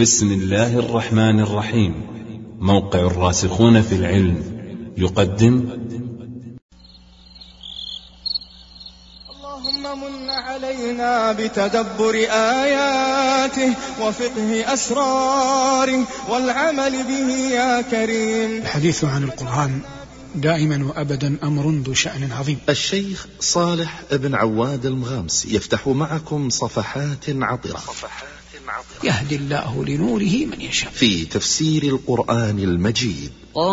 بسم الله الرحمن الرحيم موقع الراسخون في العلم يقدم اللهم من علينا بتدبر آياته وفقه أسراره والعمل به يا كريم الحديث عن القرآن دائما وابدا أمر ذو شأن عظيم. الشيخ صالح بن عواد المغامس يفتح معكم صفحات عطرة. يهدي الله لنوره من يشاء. في تفسير القرآن المجيد. قاف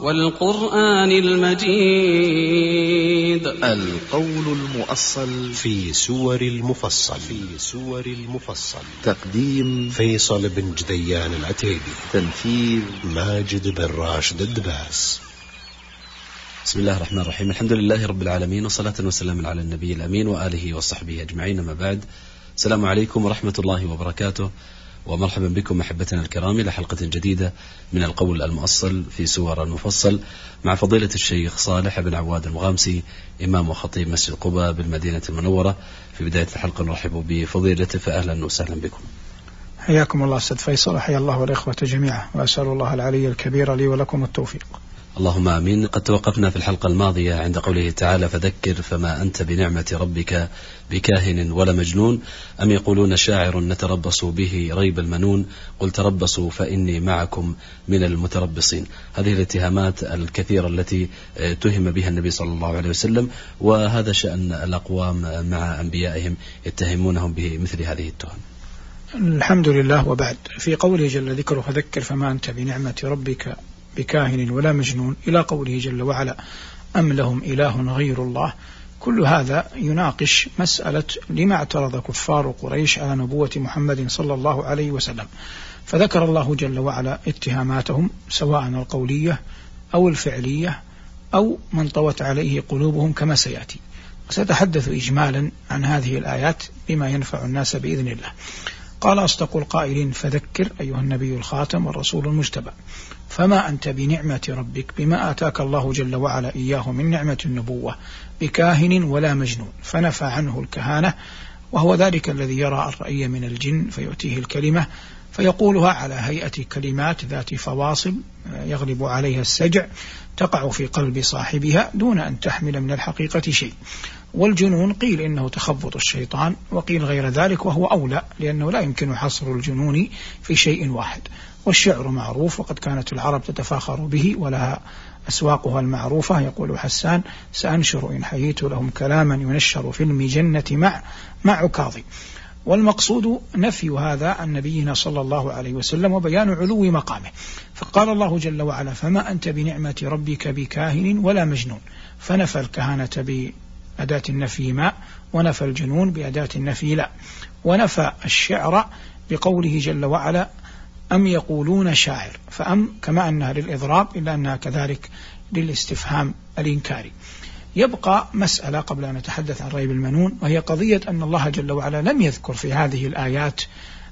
والقرآن المجيد. القول المؤصل في سور المفصل في سور المفصل تقديم فيصل بن جديان العتيبي تنفيذ ماجد بن راشد الدباس بسم الله الرحمن الرحيم الحمد لله رب العالمين وصلاة وسلاما على النبي الأمين وآله وصحبه أجمعين ما بعد السلام عليكم ورحمة الله وبركاته ومرحبا بكم أحبتنا الكرام إلى حلقة جديدة من القول المؤصل في سور المفصل مع فضيلة الشيخ صالح بن عواد المغامسي إمام وخطيب مسجد قباء بالمدينة المنورة في بداية الحلقة نرحب بفضيلته فأهلا وسهلا بكم. حياكم الله أستاذ فيصل وحيا الله والإخوة جميعا وأسأل الله العلي الكبير لي ولكم التوفيق. اللهم آمين. قد توقفنا في الحلقة الماضية عند قوله تعالى فذكر فما أنت بنعمة ربك بكاهن ولا مجنون أم يقولون شاعر نتربص به ريب المنون قل تربصوا فإني معكم من المتربصين هذه الاتهامات الكثيرة التي اتهم بها النبي صلى الله عليه وسلم وهذا شأن الأقوام مع أنبيائهم يتهمونهم بمثل هذه التهم. الحمد لله. وبعد في قوله جل ذكره فذكر فما أنت بنعمة ربك بكاهن ولا مجنون إلى قوله جل وعلا أم لهم إله غير الله. كل هذا يناقش مسألة لما اعترض كفار قريش على نبوة محمد صلى الله عليه وسلم. فذكر الله جل وعلا اتهاماتهم سواء القولية أو الفعلية أو من طوت عليه قلوبهم كما سيأتي. سأتحدث إجمالا عن هذه الآيات بما ينفع الناس بإذن الله. قال أصدق القائلين فذكر أيها النبي الخاتم والرسول المجتبى. فما أنت بنعمة ربك بما آتاك الله جل وعلا إياه من نعمة النبوة بكاهن ولا مجنون. فنفى عنه الكهانة وهو ذلك الذي يرى الرأي من الجن فيؤتيه الكلمة فيقولها على هيئة كلمات ذات فواصل يغلب عليها السجع تقع في قلب صاحبها دون أن تحمل من الحقيقة شيء. والجنون قيل إنه تخبط الشيطان وقيل غير ذلك وهو أولى لأنه لا يمكن حصر الجنون في شيء واحد. والشعر معروف وقد كانت العرب تتفاخر به ولها أسواقها المعروفة. يقول حسان سأنشر إن حييت لهم كلاما ينشر في المجنة مع مع عكاظي والمقصود نفي هذا عن نبينا صلى الله عليه وسلم وبيان علو مقامه. فقال الله جل وعلا فما أنت بنعمة ربك بكاهن ولا مجنون. فنفى الكهانة بأداة النفي ما ونفى الجنون بأداة النفي لا. ونفى الشعر بقوله جل وعلا أم يقولون شاعر؟ فأم كما أنها للإضراب إلا أنها كذلك للاستفهام الإنكاري. يبقى مسألة قبل أن نتحدث عن ريب المنون وهي قضية أن الله جل وعلا لم يذكر في هذه الآيات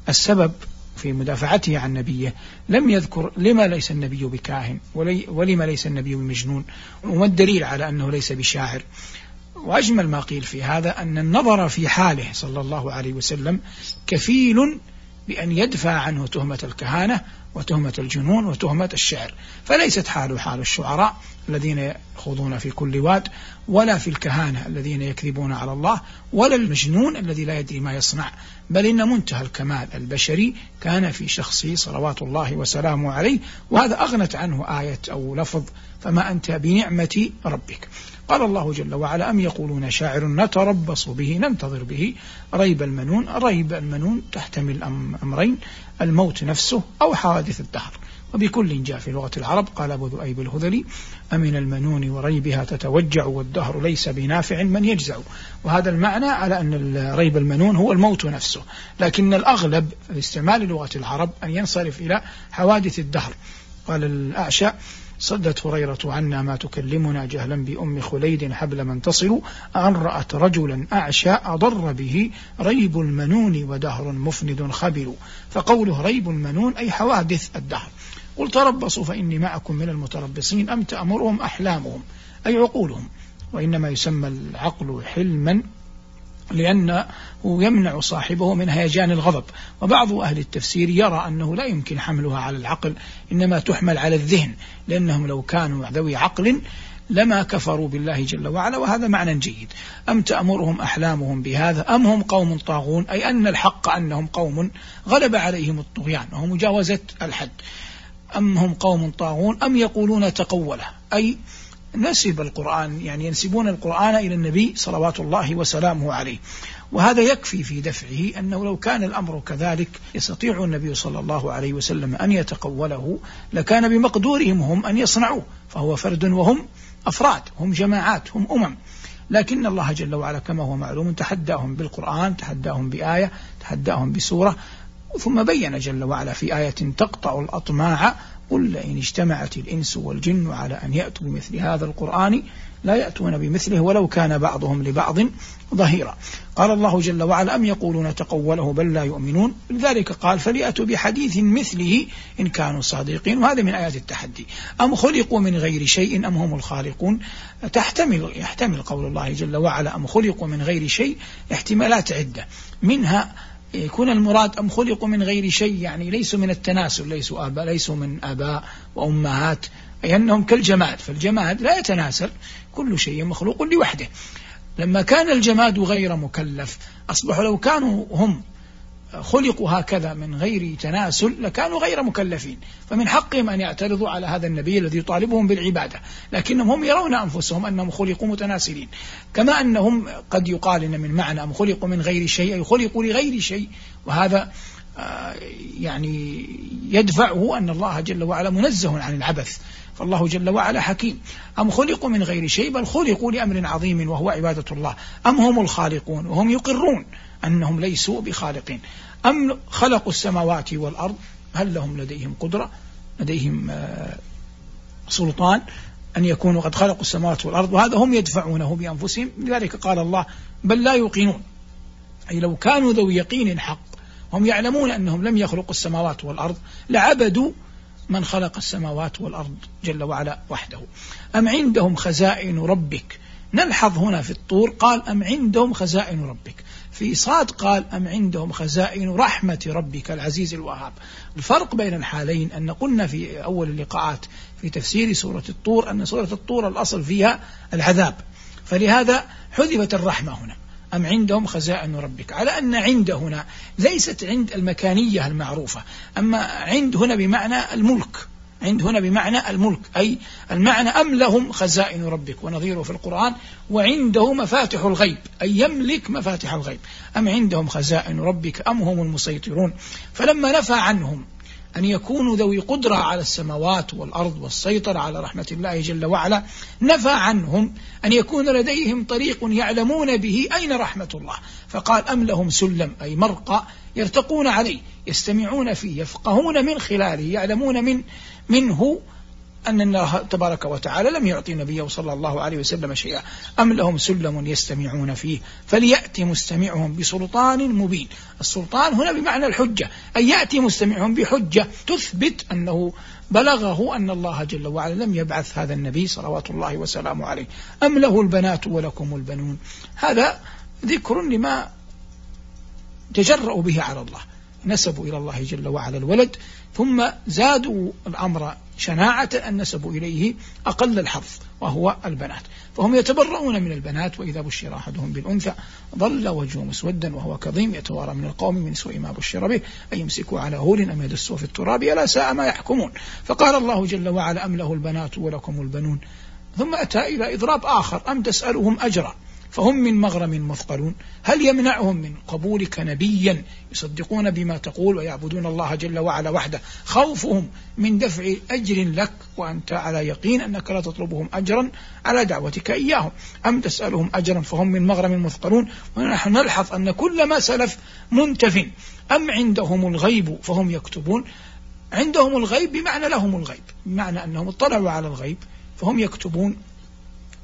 السبب في مدافعته عن نبيه. لم يذكر لما ليس النبي بكاهن ولما ليس النبي بمجنون. وما الدليل على أنه ليس بشاعر؟ وأجمل ما قيل في هذا أن النظر في حاله صلى الله عليه وسلم كفيل بأن يدفع عنه تهمة الكهانة وتهمة الجنون وتهمة الشعر. فليست حاله حال الشعراء الذين يخوضون في كل واد ولا في الكهانة الذين يكذبون على الله ولا المجنون الذي لا يدري ما يصنع. بل إن منتهى الكمال البشري كان في شخصه صلوات الله وسلامه عليه وهذا أغنت عنه آية أو لفظ فما أنت بنعمة ربك قال الله جل وعلا أم يقولون شاعر نتربص به ننتظر به ريب المنون ريب المنون تحتمل أمرين الموت نفسه أو حوادث الدهر. وبكل جاء في لغة العرب قال أبو ذؤيب الهذلي أمن المنون وريبها تتوجع والدهر ليس بنافع من يجزع. وهذا المعنى على أن ريب المنون هو الموت نفسه. لكن الأغلب في استعمال لغة العرب أن ينصرف إلى حوادث الدهر. قال الأعشى صدت هريرة عنا ما تكلمنا جهلا بأم خليد حبل من تصل أن رأت رجلا أعشى أضر به ريب المنون ودهر مفند خبل. فقوله ريب المنون أي حوادث الدهر. قل تربصوا فإني معكم من المتربصين أم تأمرهم أحلامهم أي عقولهم؟ وإنما يسمى العقل حلما لأنه يمنع صاحبه من هيجان الغضب. وبعض أهل التفسير يرى أنه لا يمكن حملها على العقل إنما تحمل على الذهن لأنهم لو كانوا ذوي عقل لما كفروا بالله جل وعلا وهذا معنى جيد. أم تأمرهم أحلامهم بهذا أم هم قوم طاغون؟ أي أن الحق أنهم قوم غلب عليهم الطغيان وهو مجاوزة الحد. أم هم قوم طاغون أم يقولون تقوله؟ أي نسب القرآن يعني ينسبون القرآن إلى النبي صلوات الله وسلامه عليه. وهذا يكفي في دفعه أنه لو كان الأمر كذلك يستطيع النبي صلى الله عليه وسلم أن يتقوله لكان بمقدورهم هم أن يصنعوه. فهو فرد وهم أفراد هم جماعات هم أمم. لكن الله جل وعلا كما هو معلوم تحداهم بالقرآن تحداهم بآية تحداهم بسورة ثم بين جل وعلا في آية تقطع الأطماع قل لئن اجتمعت الإنس والجن على أن يأتوا بمثل هذا القرآن لا يأتون بمثله ولو كان بعضهم لبعض ظهيرا. قال الله جل وعلا أم يقولون تقوله بل لا يؤمنون؟ لذلك قال فليأتوا بحديث مثله إن كانوا صادقين. وهذا من آيات التحدي. أم خلقوا من غير شيء أم هم الخالقون؟ تحتمل يحتمل قول الله جل وعلا أم خلقوا من غير شيء احتمالات عدة. منها يكون المراد أم خلقوا من غير شيء يعني ليسوا من التناسل ليسوا آباء ليسوا من آباء وأمهات أي أنهم كالجماد. فالجماد لا يتناسل كل شيء مخلوق لوحده. لما كان الجماد غير مكلف أصبحوا لو كانوا هم خلقوا هكذا من غير تناسل لكانوا غير مكلفين. فمن حقهم أن يعترضوا على هذا النبي الذي يطالبهم بالعبادة. لكنهم هم يرون أنفسهم أنهم خلقوا متناسلين. كما أنهم قد يقال إن من معنى أم خلقوا من غير شيء أي خلقوا لغير شيء. وهذا يعني يدفعه أن الله جل وعلا منزه عن العبث فالله جل وعلا حكيم. أم خلقوا من غير شيء؟ بل خلقوا لأمر عظيم وهو عبادة الله. أم هم الخالقون؟ وهم يقرون أنهم ليسوا بخالقين. أم خلقوا السماوات والأرض؟ هل لهم لديهم قدرة؟ لديهم آه، سلطان أن يكونوا قد خلقوا السماوات والأرض؟ وهذا هم يدفعونه بأنفسهم. لذلك قال الله بل لا يوقنون. أي لو كانوا ذوي يقين حق هم يعلمون أنهم لم يخلقوا السماوات والأرض لعبدوا من خلق السماوات والأرض جل وعلا وحده. أم عندهم خزائن ربك؟ نلحظ هنا في الطور قال أم عندهم خزائن ربك. في صاد قال أم عندهم خزائن رحمة ربك العزيز الوهاب. الفرق بين الحالين أن قلنا في أول اللقاءات في تفسير سورة الطور أن سورة الطور الأصل فيها العذاب فلهذا حذفت الرحمة هنا. أم عندهم خزائن ربك؟ على أن عند هنا ليست عند المكانية المعروفة أما عند هنا بمعنى الملك عند هنا بمعنى الملك أي المعنى أم لهم خزائن ربك؟ ونظيره في القرآن وعنده مفاتح الغيب أي يملك مفاتح الغيب. أم عندهم خزائن ربك أم هم المسيطرون؟ فلما نفى عنهم أن يكونوا ذوي قدرة على السماوات والأرض والسيطرة على رحمة الله جل وعلا. نفى عنهم أن يكون لديهم طريق يعلمون به أين رحمة الله. فقال أم لهم سلم أي مرقى يرتقون عليه يستمعون فيه يفقهون من خلاله يعلمون من منه أن الله تبارك وتعالى لم يعطي نبيه صلى الله عليه وسلم شيئا. أم لهم سلم يستمعون فيه؟ فليأتي مستمعهم بسلطان مبين. السلطان هنا بمعنى الحجة. أن يأتي مستمعهم بحجة تثبت أنه بلغه أن الله جل وعلا لم يبعث هذا النبي صلوات الله وسلامه عليه. أم له البنات ولكم البنون؟ هذا ذكر لما تجرأوا به على الله. نسبوا إلى الله جل وعلا الولد. ثم زادوا الأمر شناعة أن نسبوا إليه أقل الحظ وهو البنات. فهم يتبرؤون من البنات وإذا بشر أحدهم بالأنثى ظل وجهه مسودا وهو كظيم يتوارى من القوم من سوء ما بشر به. أن يمسكوا على هول أم يدسوا في التراب؟ ألا ساء ما يحكمون. فقال الله جل وعلا أم له البنات ولكم البنون؟ ثم أتى إلى إضراب آخر. أم تسألهم أجرا؟ فهم من مغرم مثقلون. هل يمنعهم من قبولك نبيا يصدقون بما تقول ويعبدون الله جل وعلا وحده؟ خوفهم من دفع أجر لك وأنت على يقين أنك لا تطلبهم أجرا على دعوتك إياهم. أم تسألهم أجرا فهم من مغرم مثقلون؟ ونحن نلحظ أن كل ما سلف منتف. أم عندهم الغيب فهم يكتبون؟ عندهم الغيب بمعنى لهم الغيب. بمعنى أنهم اطلعوا على الغيب فهم يكتبون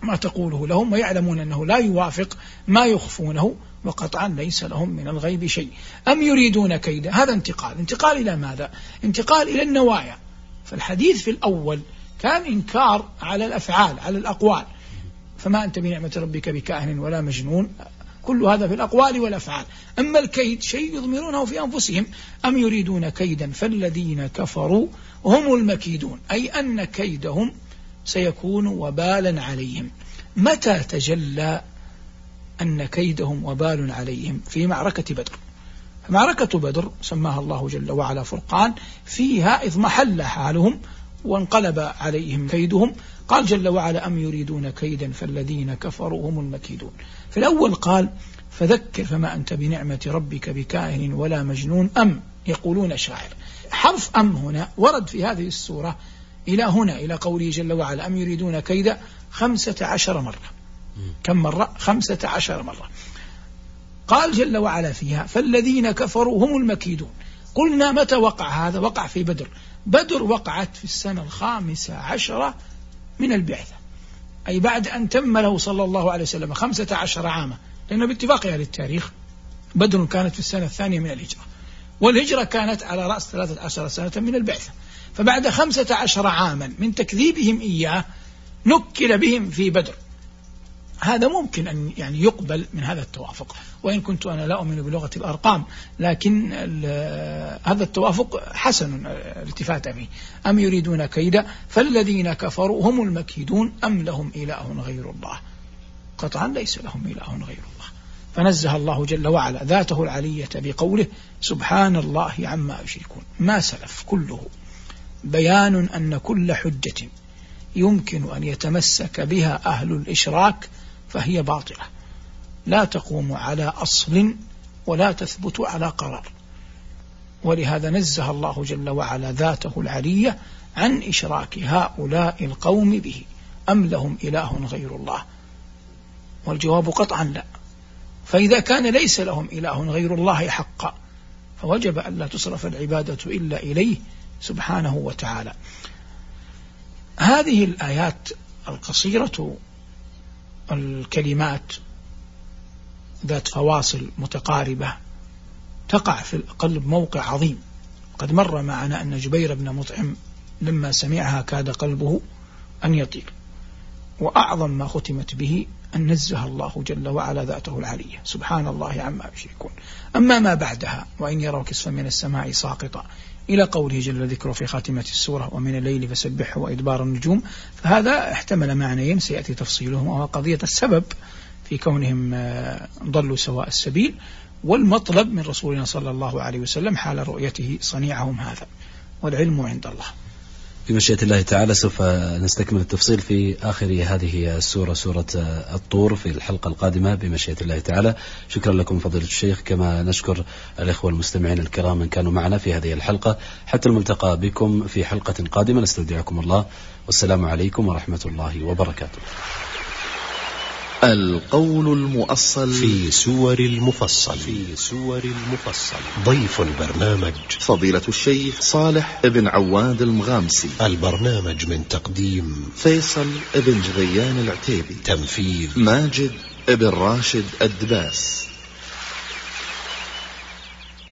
ما تقوله لهم ويعلمون أنه لا يوافق ما يخفونه وقطعا ليس لهم من الغيب شيء. أم يريدون كيدا هذا انتقال. انتقال إلى ماذا؟ انتقال إلى النوايا. فالحديث في الأول كان إنكار على الأفعال على الأقوال. فما أنت بنعمة ربك بكاهن ولا مجنون. كل هذا في الأقوال والأفعال. أما الكيد شيء يضمرونه في أنفسهم. أم يريدون كيدا؟ فالذين كفروا هم المكيدون. أي أن كيدهم سيكون وبالا عليهم. متى تجلى أن كيدهم وبال عليهم؟ في معركة بدر. معركة بدر سماها الله جل وعلا فرقان. فيها إذ محل حالهم وانقلب عليهم كيدهم. قال جل وعلا أم يريدون كيدا فالذين كفروا هم المكيدون. في الأول قال فذكر فما أنت بنعمة ربك بكاهن ولا مجنون. أم يقولون شاعر. حرف أم هنا ورد في هذه السورة إلى هنا إلى قوله جل وعلا أم يريدون كيدا خمسة عشر مرة؟ كم مرة؟ خمسة عشر مرة. قال جل وعلا فيها فالذين كفروا هم المكيدون. قلنا متى وقع هذا؟ وقع في بدر. بدر وقعت في السنة الخامسة عشرة من البعثة. أي بعد أن تم له صلى الله عليه وسلم خمسة عشر عاما. لأنه باتفاق أهل التاريخ بدر كانت في السنة الثانية من الهجرة. والهجرة كانت على رأس ثلاثة عشر سنة من البعثة. فبعد خمسة عشر عاما من تكذيبهم إياه نكل بهم في بدر. هذا ممكن أن يعني يقبل من هذا التوافق. وإن كنت أنا لا أؤمن بلغة الأرقام لكن هذا التوافق حسن الالتفات فيه أم يريدون كيدا فالذين كفروا هم المكيدون أم لهم إله غير الله؟ قطعا ليس لهم إله غير الله. فنزه الله جل وعلا ذاته العلية بقوله سبحان الله عما يشركون. ما سلف كله بيان أن كل حجة يمكن أن يتمسك بها أهل الإشراك فهي باطلة. لا تقوم على أصل ولا تثبت على قرار. ولهذا نزه الله جل وعلا ذاته العلية عن إشراك هؤلاء القوم به. أم لهم إله غير الله؟ والجواب قطعا لا. فإذا كان ليس لهم إله غير الله حقا فوجب أن لا تصرف العبادة إلا إليه سبحانه وتعالى. هذه الآيات القصيرة الكلمات ذات فواصل متقاربة تقع في القلب موقع عظيم. قد مر معنا أن جبير بن مطعم لما سمعها كاد قلبه أن يطير. وأعظم ما ختمت به أن نزه الله جل وعلا ذاته العلية. سبحان الله عما يشركون. أما ما بعدها وإن يروا كسفا من السماء ساقطا إلى قوله جل ذكره في خاتمة السورة ومن الليل فسبحه وإدبار النجوم فهذا احتمل معنيين سيأتي تفصيلهم وهو قضية السبب في كونهم آه، ضلوا سواء السبيل والمطلب من رسولنا صلى الله عليه وسلم حال رؤيته صنيعهم هذا والعلم عند الله. بمشيئة الله تعالى سوف نستكمل التفصيل في آخر هذه السورة سورة الطور في الحلقة القادمة بمشيئة الله تعالى. شكرا لكم فضيلة الشيخ. كما نشكر الإخوة المستمعين الكرام من كانوا معنا في هذه الحلقة. حتى الملتقى بكم في حلقة قادمة. نستودعكم الله. والسلام عليكم ورحمة الله وبركاته. القول المؤصل في سور المفصل. في سور المفصل. ضيف البرنامج. فضيلة الشيخ صالح بن عواد المغامسي. البرنامج من تقديم فيصل بن جغيان العتيبي. تنفيذ ماجد بن راشد الدباس.